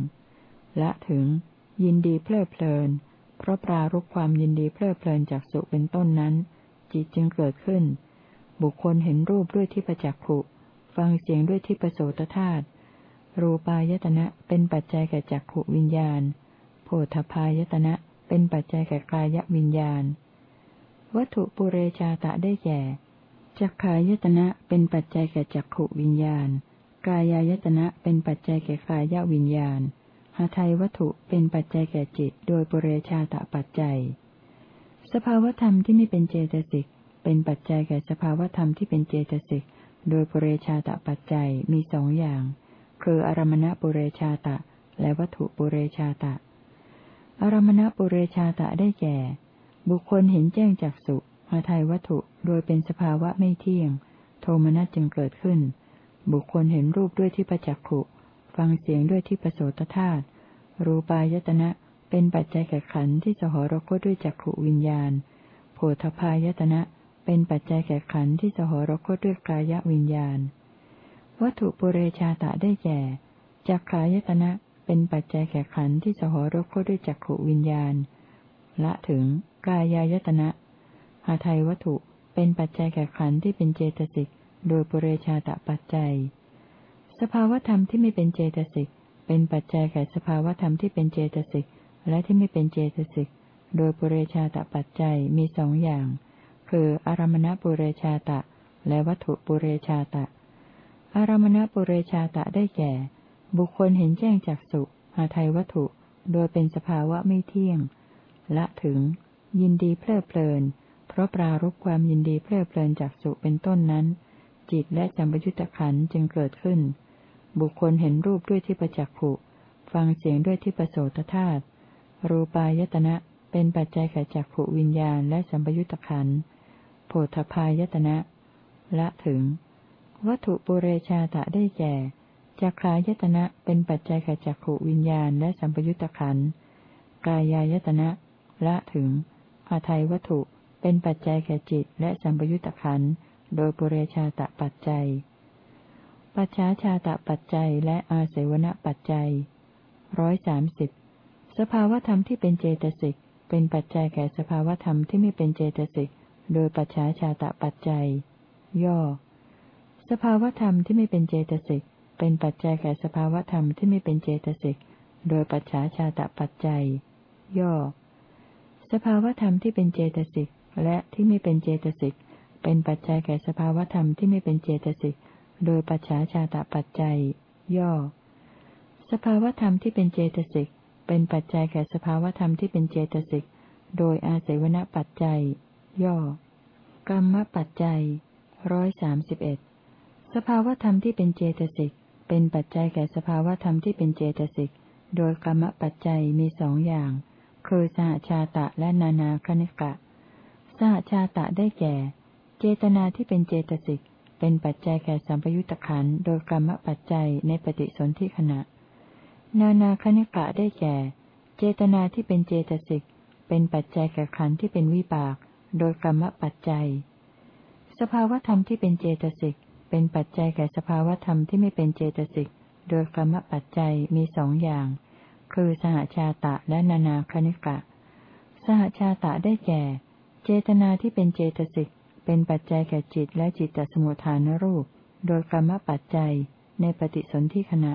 และถึง ยินดีเพลิดเพลิน เพราะปรารบความยินดีเพลิดเพลินจากสุเป็นต้นนั้น จิตจึงเกิดขึ้น บุคคลเห็นรูปด้วยที่ประจักขุ ฟังเสียงด้วยที่ประโสตธาตุ รูปายตนะเป็นปัจจัยแก่จักขวิญญาณโพธพายตนะเป็นปัจจัยแก่กายวิญญาณ วัตถุปุเรชาตะได้แก่จักขายตนะเป็นปัจจัยแก่จักขวิญญาณ กายายตนะเป็นปัจจัยแก่กายวิญญาณหาไทยวัตถุเป็นปัจจัยแก่จิต โดยปุเรชาตะปัจจัย สภาวธรรมที่ไม่เป็นเจตสิกเป็นปัจจัยแก่สภาวธรรมที่เป็นเจตสิกโดยปุเรชาตะปัจจัยมีสองอย่าง คืออารมณปุเรชาตะ และวัตถุปุเรชาตะ อารมณปุเรชาตะได้แก่ บุคคลเห็นแจ้งจากสุหาไทยวัตถุโดยเป็นสภาวะไม่เที่ยง โทมนัสจึงเกิดขึ้น บุคคลเห็นรูปด้วยที่ประจักขุ ฟังเสียงด้วยที่ประโสตธาตุรูปายตนะเป็นปัจจัยแก่ขันธ์ที่สหรคตด้วยจักขวิญญาณโพธพายตนะเป็นปัจจัยแก่ขันธ์ที่สหรคตด้วยกายวิญญาณ วัตถุปุเรชาตะได้แก่จักขายตนะเป็นปัจจัยแก่ขันธ์ที่สหรคตด้วยจักขวิญญาณ ละถึงกายายตนะหาไทยวัตถุเป็นปัจจัยแก่ขันธ์ที่เป็นเจตสิกโดยปุเรชาตะปัจจัย สภาวธรรมที่ไม่เป็นเจตสิกเป็นปัจจัยแก่สภาวธรรมที่เป็นเจตสิกและที่ไม่เป็นเจตสิกโดยปุเรชาตปัจจัยมีสองอย่าง คืออารมณปุเรชาตะ และวัตถุปุเรชาตะ อารมณปุเรชาตะได้แก่ บุคคลเห็นแจ้งจากสุหาไทยวัตถุ โดยเป็นสภาวะไม่เที่ยง ละถึง ยินดีเพลิดเพลิน เพราะปรารบความยินดีเพลิดเพลินจากสุเป็นต้นนั้น จิตและจำปยุตตะขันจึงเกิดขึ้น บุคคลเห็นรูปด้วยที่ประจักขุ ฟังเสียงด้วยที่ประโสตธาตุรูปายตนะเป็นปัจจัยแก่จักขุวิญญาณและสัมปยุตตะขันโพธพายตนะ ละถึง วัตถุปุเรชาตะได้แก่จักขายตนะเป็นปัจจัยแก่จักขวิญญาณและสัมปยุตตะขันกายายตนะละถึงอาทัยวัตถุเป็นปัจจัยแก่จิตและสัมปยุตตะขันโดยปุเรชาตะปัจจัย ปัจฉาชาตะปัจจัยและอาเสวนปัจจัยร้อยสามสิบสภาวธรรมที่เป็นเจตสิกเป็นปัจจัยแก่สภาวธรรมที่ไม่เป็นเจตสิกโดยปัจฉาชาตะปัจจัย ย่อ สภาวธรรมที่ไม่เป็นเจตสิกเป็นปัจจัยแก่สภาวธรรมที่ไม่เป็นเจตสิกโดยปัจฉาชาตะปัจจัย ย่อ สภาวธรรมที่เป็นเจตสิกและที่ไม่เป็นเจตสิกเป็นปัจจัยแก่สภาวธรรมที่ไม่เป็นเจตสิกโดยปัจฉาชาตะปัจจัย ย่อ สภาวธรรมที่เป็นเจตสิกเป็นปัจจัยแก่สภาวธรรมที่เป็นเจตสิกโดยอาศัยวณปัจจัย ย่อกรรมปัจจัยร้อยสามสิบเอ็ด สภาวธรรมที่เป็นเจตสิก เป็นปัจจัยแก่สภาวธรรมที่เป็นเจตสิก โดยกรรมปัจจัยมีสองอย่าง คือสหชาตะและนานาคณิกะ สหชาตะได้แก่ เจตนาที่เป็นเจตสิก เป็นปัจจัยแก่สัมปยุตตะขันโดยกรรมปัจจัยในปฏิสนธิขณะ นานาคณิกะได้แก่ เจตนาที่เป็นเจตสิก เป็นปัจจัยแก่ขันที่เป็นวิบาก โดยกรรมปัจจัย สภาวธรรมที่เป็นเจตสิก เป็นปัจจัยแก่สภาวธรรมที่ไม่เป็นเจตสิก โดยกรรมปัจจัยมีสองอย่าง คือสหชาตะและนานาคณิกะ สหชาตะได้แก่ เจตนาที่เป็นเจตสิก เป็นปัจจัยแก่จิตและจิตตสมุทฐานรูป โดยกรรมปัจจัยในปฏิสนธิขณะ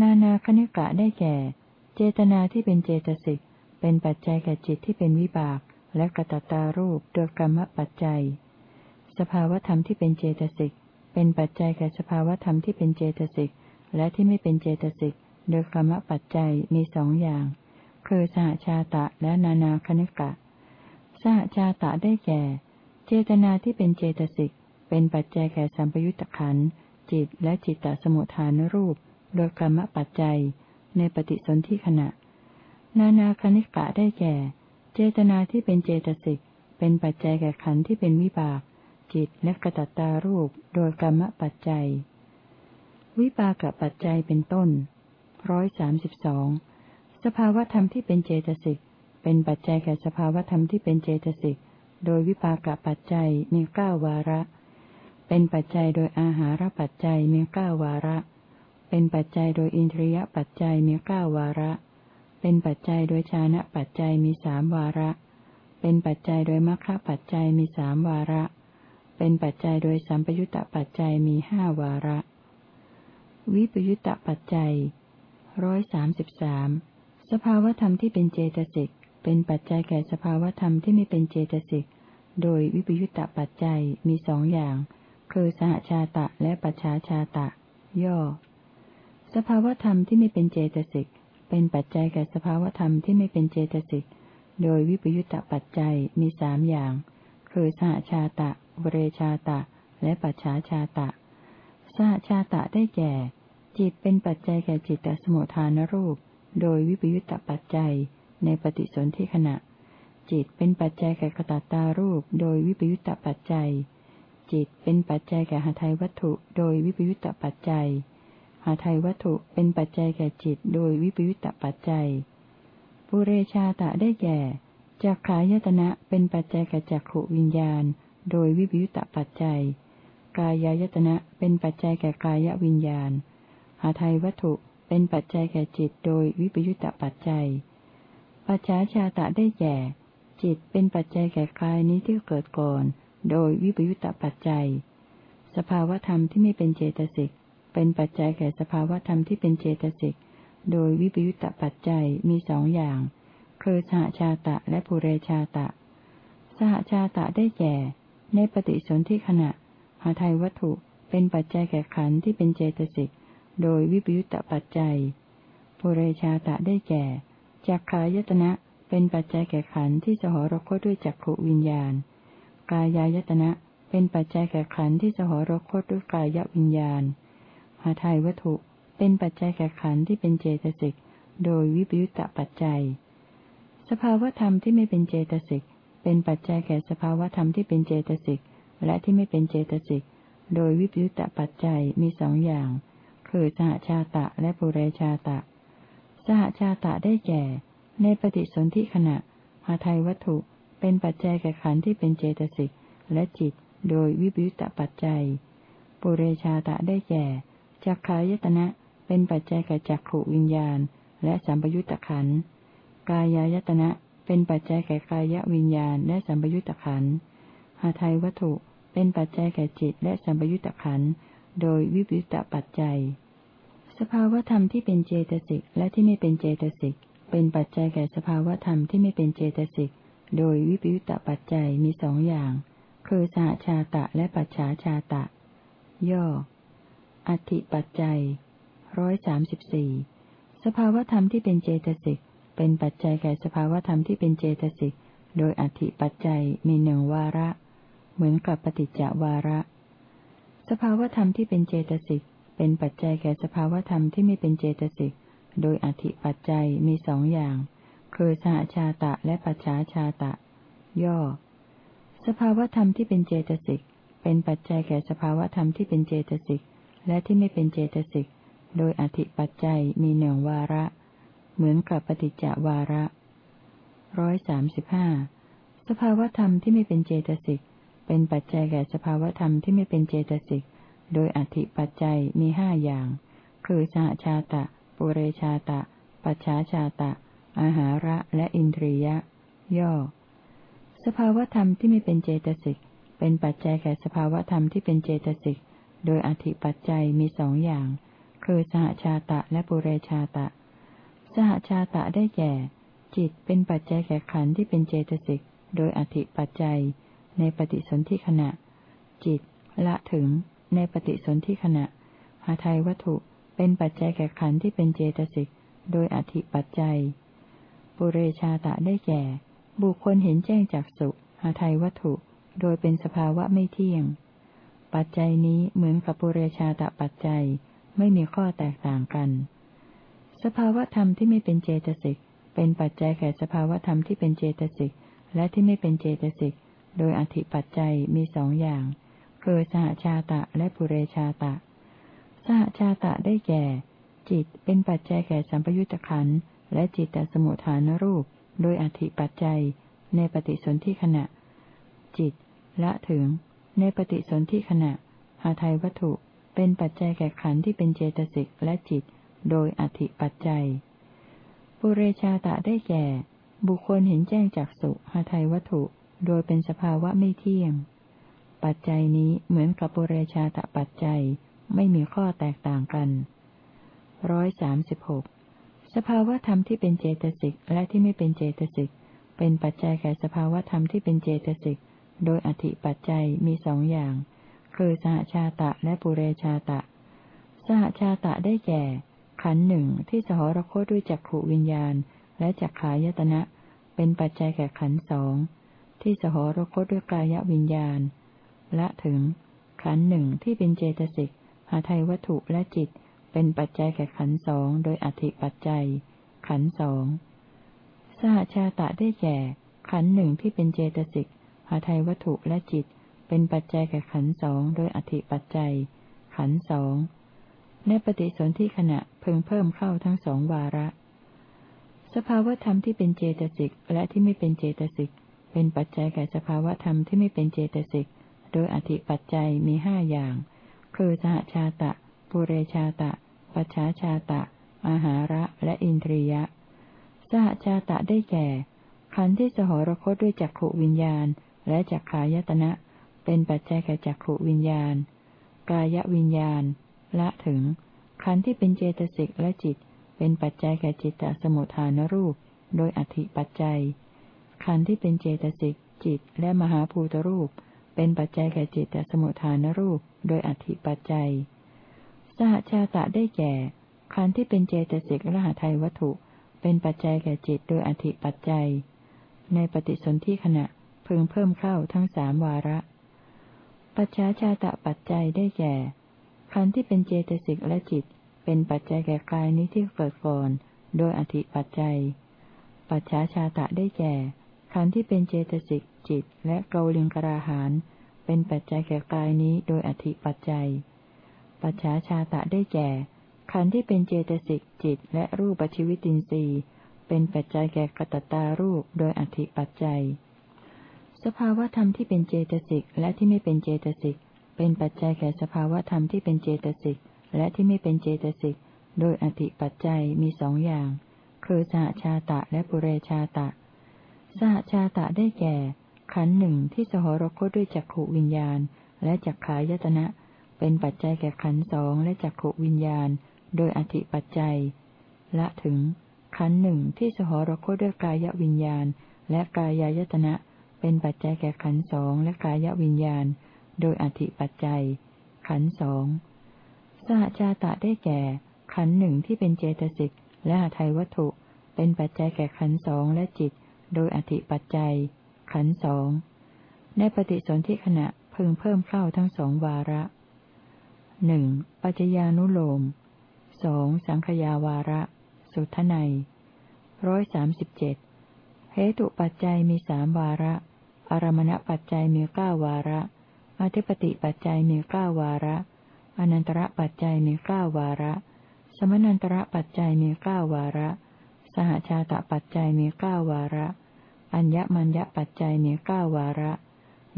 นานาคณิกะได้แก่ เจตนาที่เป็นเจตสิก เป็นปัจจัยแก่จิตที่เป็นวิบาก และกระตตารูปโดยกรรมปัจจัย สภาวธรรมที่เป็นเจตสิก เป็นปัจจัยแก่สภาวธรรมที่เป็นเจตสิก และที่ไม่เป็นเจตสิก โดยกรรมปัจจัยมีสองอย่าง คือสหชาตะและนานาคณิกะ สหชาตะได้แก่ เจตนาที่เป็นเจตสิก เป็นปัจจัยแก่สัมปยุตตะขันจิตและจิตตสมุทฐานรูป โดยกรรมปัจจัย ในปฏิสนธิขณะ นานาคณิกะได้แก่ เจตนาที่เป็นเจตสิก เป็นปัจจัยแก่ขันที่เป็นวิบาก จิตและกระตัตตารูปโดยกรรมปัจจัย วิปากปัจจัยเป็นต้นร้อยสามสิบสองสภาวธรรมที่เป็นเจตสิกเป็นปัจจัยแก่สภาวธรรมที่เป็นเจตสิกโดยวิปากปัจจัยมีเก้าวาระ เป็นปัจจัยโดยอาหารปัจจัยมีเก้าวาระ เป็นปัจจัยโดยอินทรียปัจจัยมีเก้าวาระ เป็นปัจจัยโดยชานะปัจจัยมีสามวาระ เป็นปัจจัยโดยมรรคปัจจัยมีสามวาระ เป็นปัจจัยโดยสัมปยุตตปัจจัยมีห้าวาระ วิปยุตตปัจจัยร้อยสามสิบสามสภาวธรรมที่เป็นเจตสิกเป็นปัจจัยแก่สภาวธรรมที่ไม่เป็นเจตสิกโดยวิปยุตตปัจจัยมีสองอย่าง คือสหชาตะและปัจฉาชาตะ ย่อ สภาวธรรมที่ไม่เป็นเจตสิกเป็นปัจจัยแก่สภาวธรรมที่ไม่เป็นเจตสิกโดยวิปยุตตปัจจัยมีสามอย่าง คือสหชาตะ บเรชาตะ และปัจฉาชาตะ สหชาตะได้แก่ จิตเป็นปัจจัยแก่จิตตสมุทฐานรูป โดยวิปยุตตปัจจัยในปฏิสนธิขณะ จิตเป็นปัจจัยแก่กตัตตารูป โดยวิปยุตตปัจจัย จิตเป็นปัจจัยแก่หาไทยวัตถุ โดยวิปยุตตปัจจัยหาไทยวัตถุเป็นปัจจัยแก่จิต โดยวิปยุตตปัจจัยปุเรชาตะได้แก่จักขายตนะเป็นปัจจัยแก่จักขวิญญาณ โดยวิปยุตตปัจจัย กายายตนะเป็นปัจจัยแก่กายวิญญาณ หาไทยวัตถุเป็นปัจจัยแก่จิตโดยวิปยุตตปัจจัย ปัจฉาชาตะได้แก่ จิตเป็นปัจจัยแก่กายนี้ที่เกิดก่อน โดยวิปยุตตปัจจัย สภาวธรรมที่ไม่เป็นเจตสิก เป็นปัจจัยแก่สภาวธรรมที่เป็นเจตสิก โดยวิปยุตตปัจจัยมีสองอย่าง คือสหชาตะและภูเรชาตะ สหชาตะได้แก่ ในปฏิสนธิขณะหาไทยวัตถุเป็นปัจจัยแก่ขันธ์ที่เป็นเจตสิก โดยวิปยุตตปัจจัยปุเรชาตะได้แก่จักขายตนะเป็นปัจจัยแก่ขันธ์ที่สหรคตด้วยจักขวิญญาณ กายายตนะเป็นปัจจัยแก่ขันธ์ที่สหรคตด้วยกายวิญญาณหาไทยวัตถุเป็นปัจจัยแก่ขันธ์ที่เป็นเจตสิก โดยวิปยุตตปัจจัย สภาวธรรมที่ไม่เป็นเจตสิก เป็นปัจจัยแก่สภาวธรรมที่เป็นเจตสิกและที่ไม่เป็นเจตสิก โดยวิปยุตตปัจจัยมีสองอย่าง คือสหชาตะและปุเรชาตะ สหชาตะได้แก่ ในปฏิสนธิขณะหาไทยวัตถุเป็นปัจจัยแก่ขันธ์ที่เป็นเจตสิกและจิต โดยวิบยุตตปัจจัย ปุเรชาตะได้แก่จักขายตนะเป็นปัจจัยแก่จักขวิญญาณ และสัมปยุตตะขันธ์กายายตนะ เป็นปัจจัยแก่กายวิญญาณและสัมปยุตตะขันหาไทยวัตถุ เป็นปัจจัยแก่จิตและสัมปยุตตะขันโดยวิปยุตตปัจจัย สภาวธรรมที่เป็นเจตสิกและที่ไม่เป็นเจตสิก เป็นปัจจัยแก่สภาวธรรมที่ไม่เป็นเจตสิก โดยวิปยุตตปัจจัยมีสองอย่าง คือสหชาตะและปัจฉาชาตะ ย่อ อธิปัจจัยร้อยสามสิบสี่สภาวธรรมที่เป็นเจตสิก เป็นปัจจัยแก่สภาวธรรมที่เป็นเจตสิก โดยอธิปัจจัยมีหนึ่งวาระ เหมือนกับปฏิจจวาระ สภาวธรรมที่เป็นเจตสิก เป็นปัจจัยแก่สภาวธรรมที่ไม่เป็นเจตสิก โดยอธิปัจจัยมีสองอย่าง คือสหชาตะและปัจฉาชาตะ ย่อ สภาวธรรมที่เป็นเจตสิก เป็นปัจจัยแก่สภาวธรรมที่เป็นเจตสิก และที่ไม่เป็นเจตสิก โดยอธิปัจจัยมีหนึ่งวาระ เหมือนกับปฏิจจวาระร้อยสามสิบห้าสภาวธรรมที่ไม่เป็นเจตสิก เป็นปัจจัยแก่สภาวธรรมที่ไม่เป็นเจตสิก โดยอธิปัจจัยมีห้าอย่าง คือสหชาตะ ปุเรชาตะ ปัจฉาชาตะ อาหาระและอินทรียะ ย่อ สภาวธรรมที่ไม่เป็นเจตสิก เป็นปัจจัยแก่สภาวธรรมที่เป็นเจตสิก โดยอธิปัจจัยมีสองอย่าง คือสหชาตะและปุเรชาตะ สหชาตะได้แก่ จิตเป็นปัจจัยแก่ขันธ์ที่เป็นเจตสิก โดยอธิปัจจัย ในปฏิสนธิขณะ จิตละถึง ในปฏิสนธิขณะหาไทยวัตถุเป็นปัจจัยแก่ขันธ์ที่เป็นเจตสิก โดยอธิปัจจัย ปุเรชาตะได้แก่ บุคคลเห็นแจ้งจากสุหาไทยวัตถุ โดยเป็นสภาวะไม่เที่ยง ปัจจัยนี้เหมือนกับปุเรชาตะปัจจัย ไม่มีข้อแตกต่างกัน สภาวะธรรมที่ไม่เป็นเจตสิก เป็นปัจจัยแก่สภาวะธรรมที่เป็นเจตสิก และที่ไม่เป็นเจตสิก โดยอธิปัจจัยมีสองอย่าง คือสหชาตะและปุเรชาตะ สหชาตะได้แก่ จิตเป็นปัจจัยแก่สัมปยุตตะขันและจิตตสมุทฐานรูป โดยอธิปัจจัย ในปฏิสนธิขณะ จิต ละถึง ในปฏิสนธิขณะหาไทยวัตถุ เป็นปัจจัยแก่ขันที่เป็นเจตสิกและจิต โดยอธิปัจจัย ปุเรชาตะได้แก่ บุคคลเห็นแจ้งจากสุหาไทยวัตถุ โดยเป็นสภาวะไม่เที่ยง ปัจจัยนี้เหมือนกับปุเรชาตะปัจจัย ไม่มีข้อแตกต่างกันร้อยสามสิบหกสภาวะธรรมที่เป็นเจตสิกและที่ไม่เป็นเจตสิก เป็นปัจจัยแก่สภาวะธรรมที่เป็นเจตสิก โดยอธิปัจจัยมีสองอย่าง คือสหชาตะและปุเรชาตะ สหชาตะได้แก่ ขันหนึ่งที่สหรคตด้วยจักขวิญญาณ และจักขายตนะ เป็นปัจจัยแก่ขันสองที่สหรคตด้วยกายวิญญาณ และถึง ขันหนึ่งที่เป็นเจตสิกหาไทยวัตถุและจิต เป็นปัจจัยแก่ขันสองโดยอธิปัจจัย ขันสองสหชาตะได้แก่ ขันหนึ่งที่เป็นเจตสิกหาไทยวัตถุและจิต เป็นปัจจัยแก่ขันสองโดยอธิปัจจัย ขันสอง ในปฏิสนธิขณะเพิ่งเพิ่มเข้าทั้งสองวาระ สภาวธรรมที่เป็นเจตสิกและที่ไม่เป็นเจตสิก เป็นปัจจัยแก่สภาวธรรมที่ไม่เป็นเจตสิก โดยอธิปัจจัยมีห้าอย่าง คือสหชาตะ ปุเรชาตะ ปัจฉาชาตะ อาหาระและอินทรียะ สหชาตะได้แก่ ขันธ์ที่สหรคตด้วยจักขวิญญาณ และจักขายตนะ เป็นปัจจัยแก่จักขวิญญาณ กายวิญญาณ ละถึง ขันธ์ที่เป็นเจตสิกและจิต เป็นปัจจัยแก่จิตตสมุทฐานรูป โดยอธิปัจจัย ขันธ์ที่เป็นเจตสิกจิตและมหาภูตรูป เป็นปัจจัยแก่จิตตสมุทฐานรูป โดยอธิปัจจัย สหชาตะได้แก่ ขันธ์ที่เป็นเจตสิกและหาไทยวัตถุ เป็นปัจจัยแก่จิตโดยอธิปัจจัย ในปฏิสนธิขณะพึงเพิ่มเข้าทั้งสามวาระ ปัจฉาชาตะปัจจัยได้แก่ ขันธ์ที่เป็นเจตสิกและจิต เป็นปัจจัยแก่กายนี้ที่เกิดก่อน โดยอธิปัจจัย ปัจฉาชาตะได้แก่ ขันธ์ที่เป็นเจตสิกจิต และเกาลิงกราหานเป็นปัจจัยแก่กายนี้โดยอธิปัจจัย ปัจฉาชาตะได้แก่ ขันธ์ที่เป็นเจตสิกจิต และรูปปัจจิวิตินทรีย์ เป็นปัจจัยแก่กตตารูปโดยอธิปัจจัย สภาวธรรมที่เป็นเจตสิกและที่ไม่เป็นเจตสิก เป็นปัจจัยแก่สภาวธรรมที่เป็นเจตสิกและที่ไม่เป็นเจตสิกโดยอธิปัจจัยมีสองอย่าง คือสหชาตะและปุเรชาตะ สหชาตะได้แก่ ขันหนึ่งที่สหรคตด้วยจักขวิญญาณ และจักขายตนะ เป็นปัจจัยแก่ขันสองและจักขวิญญาณ โดยอธิปัจจัย ละถึง ขันหนึ่งที่สหรคตด้วยกายวิญญาณ และกายายตนะ เป็นปัจจัยแก่ขันสองและกายวิญญาณ โดยอธิปัจจัย ขันสองสหชาตะได้แก่ ขันหนึ่งที่เป็นเจตสิกและหาไทยวัตถุ เป็นปัจจัยแก่ขันสองและจิต โดยอธิปัจจัย ขันสองในปฏิสนธิขณะพึงเพิ่มเข้าทั้งสองวาระหนึ่งปัจจญานุโลมสองสังขยาวาระ สุทไนร้อยสามสิบเจ็ดเหตุปัจจัยมีสามวาระ อารมณปัจจัยมีเก้าวาระ อธิปติปัจจัยมีเก้าวาระ อนันตระปัจจัยมีเก้าวาระ สมนันตระปัจจัยมีเก้าวาระ สหชาตปัจจัยมีเก้าวาระ อัญญมัญญปัจจัยมีเก้าวาระ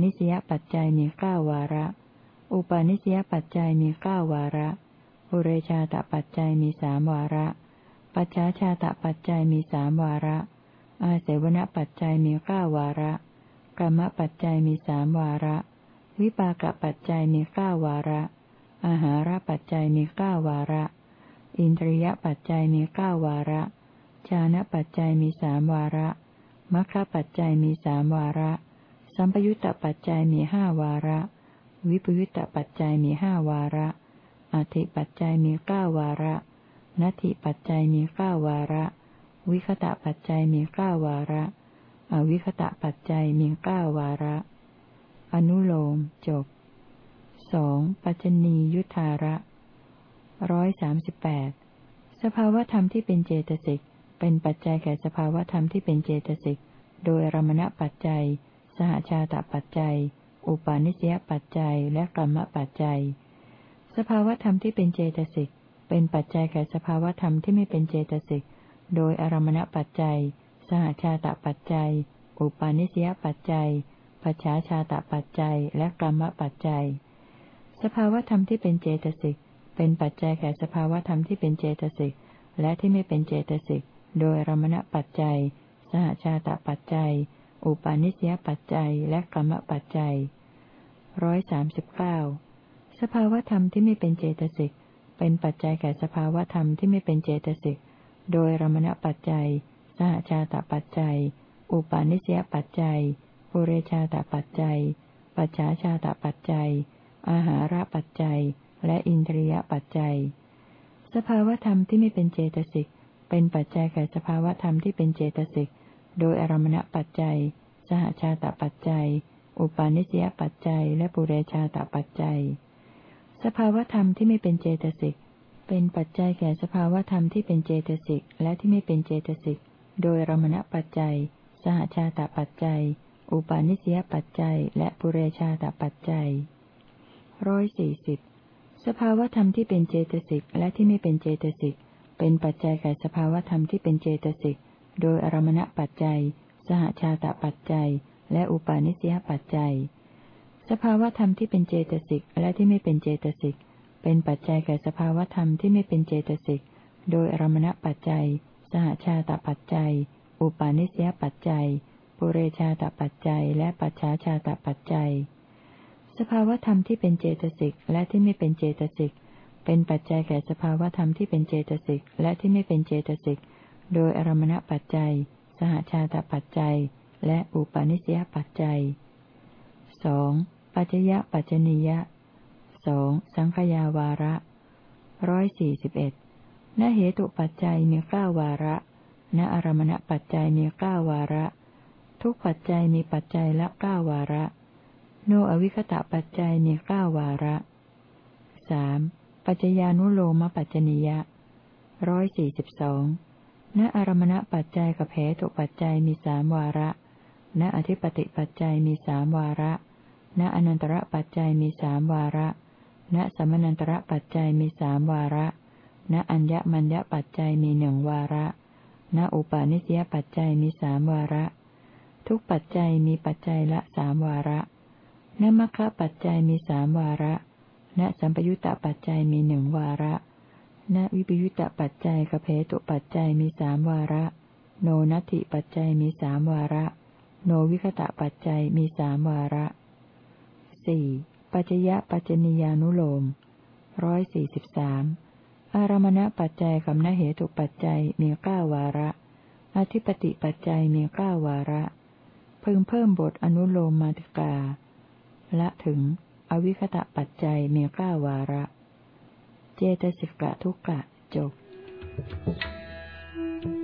นิสยปัจจัยมีเก้าวาระ อุปาณิสยปัจจัยมีเก้าวาระอุเรชาตปัจจัยมีสามวาระ ปัจฉาชาตปัจจัยมีสามวาระ อาเสวนปัจจัยมีเก้าวาระกรรมปัจจัยมีสามวาระ วิปากปัจจัยมีเก้าวาระ อาหารปัจจัยมีเก้าวาระ อินทรียปัจจัยมีเก้าวาระ ชานะปัจจัยมีสามวาระมัคคปัจจัยมีสามวาระ สัมปยุตตปัจจัยมีห้าวาระ วิปยุตตปัจจัยมีห้าวาระอธิปัจจัยมีเก้าวาระนัตถิปัจจัยมีเก้าวาระ วิคตะปัจจัยมีเก้าวาระ อวิคตะปัจจัยมีเก้าวาระ อนุโลมจบสองปัจจนียุทธาระร้อยสามสิบแปดสภาวธรรมที่เป็นเจตสิกเป็นปัจจัยแก่สภาวธรรมที่เป็นเจตสิกโดยรมณปัจจัย สหชาตปัจจัย อุปาณิสยปัจจัย และกรรมปัจจัย สภาวธรรมที่เป็นเจตสิกเป็นปัจจัยแก่สภาวธรรมที่ไม่เป็นเจตสิกโดยอารมณปัจจัย สหชาตปัจจัย อุปาณิสยปัจจัย ปัจฉาชาตปัจจัย และกรรมปัจจัย สภาวธรรมที่เป็นเจตสิก เป็นปัจจัยแก่สภาวธรรมที่เป็นเจตสิก และที่ไม่เป็นเจตสิก โดยรมณปัจจัย สหชาตปัจจัย อุปาณิสยปัจจัย และกรรมปัจจัยร้อยสามสิบเก้าสภาวธรรมที่ไม่เป็นเจตสิก เป็นปัจจัยแก่สภาวธรรมที่ไม่เป็นเจตสิก โดยรมณปัจจัย สหชาตปัจจัย อุปาณิสยปัจจัย ปุเรชาตปัจจัย ปัจฉาชาตปัจจัย อาหาระปัจจัย และอินทรียปัจจัย สภาวธรรมที่ไม่เป็นเจตสิก เป็นปัจจัยแก่สภาวธรรมที่เป็นเจตสิก โดยอารมณปัจจัย สหชาตปัจจัย อุปาณิสยปัจจัย และปุเรชาตปัจจัย สภาวธรรมที่ไม่เป็นเจตสิก เป็นปัจจัยแก่สภาวธรรมที่เป็นเจตสิก และที่ไม่เป็นเจตสิก โดยอารมณปัจจัย สหชาตปัจจัย อุปาณิสยปัจจัย และปุเรชาตปัจจัยร้อยสี่สิบสภาวธรรมที่เป็นเจตสิกและที่ไม่เป็นเจตสิกเป็นปัจจัยแก่สภาวธรรมที่เป็นเจตสิกโดยอารมณปัจจัย สหชาตปัจจัย และอุปาณิสยปัจจัย สภาวธรรมที่เป็นเจตสิกและที่ไม่เป็นเจตสิกเป็นปัจจัยแก่สภาวธรรมที่ไม่เป็นเจตสิกโดยอารมณปัจจัย สหชาตปัจจัย อุปาณิสยปัจจัย ปุเรชาตปัจจัย และปัจฉาชาตปัจจัย สภาวธรรมที่เป็นเจตสิกและที่ไม่เป็นเจตสิก เป็นปัจจัยแก่สภาวธรรมที่เป็นเจตสิกและที่ไม่เป็นเจตสิก โดยอารมณปัจจัย สหชาตปัจจัย และอุปาณิสยปัจจัยสองปัจจยะปัจจนิยะสองสังขยาวาระร้อยสี่สิบเอ็ดณเหตุปัจจัยมีเก้าวาระ ณอารมณปัจจัยมีเก้าวาระ ทุกปัจจัยมีปัจจัยละเก้าวาระ โนอวิคตะปัจจัยมีเก้าวาระสามปัจจญานุโลมปัจจนิยะร้อยสี่สิบสองณอารมณปัจจัยกับเหตุปัจจัยมีสามวาระ ณอธิปติปัจจัยมีสามวาระ ณอนันตระปัจจัยมีสามวาระ ณสมนันตระปัจจัยมีสามวาระ ณอัญญมัญญปัจจัยมีหนึ่งวาระ ณอุปาณิสยปัจจัยมีสามวาระ ทุกปัจจัยมีปัจจัยละสามวาระณมัคคะปัจจัยมีสามวาระณสัมปยุตตปัจจัยมีหนึ่งวาระณวิปยุตตปัจจัยกเพตุปัจจัยมีสามวาระ โนนัตถิปัจจัยมีสามวาระ โนวิคตะปัจจัยมีสามวาระสี่ปัจยะปัจจนิยานุโลมร้อยสี่สิบสามอารมณปัจจัยกับนเหตุปัจจัยมีเก้าวาระ อธิปติปัจจัยมีเก้าวาระ พิ่มเพิ่มบทอนุโลมมาติกา ละถึง อวิคตะปัจจัยมีเก้าวาระ เจตสิกะทุกกะจบ Thank you.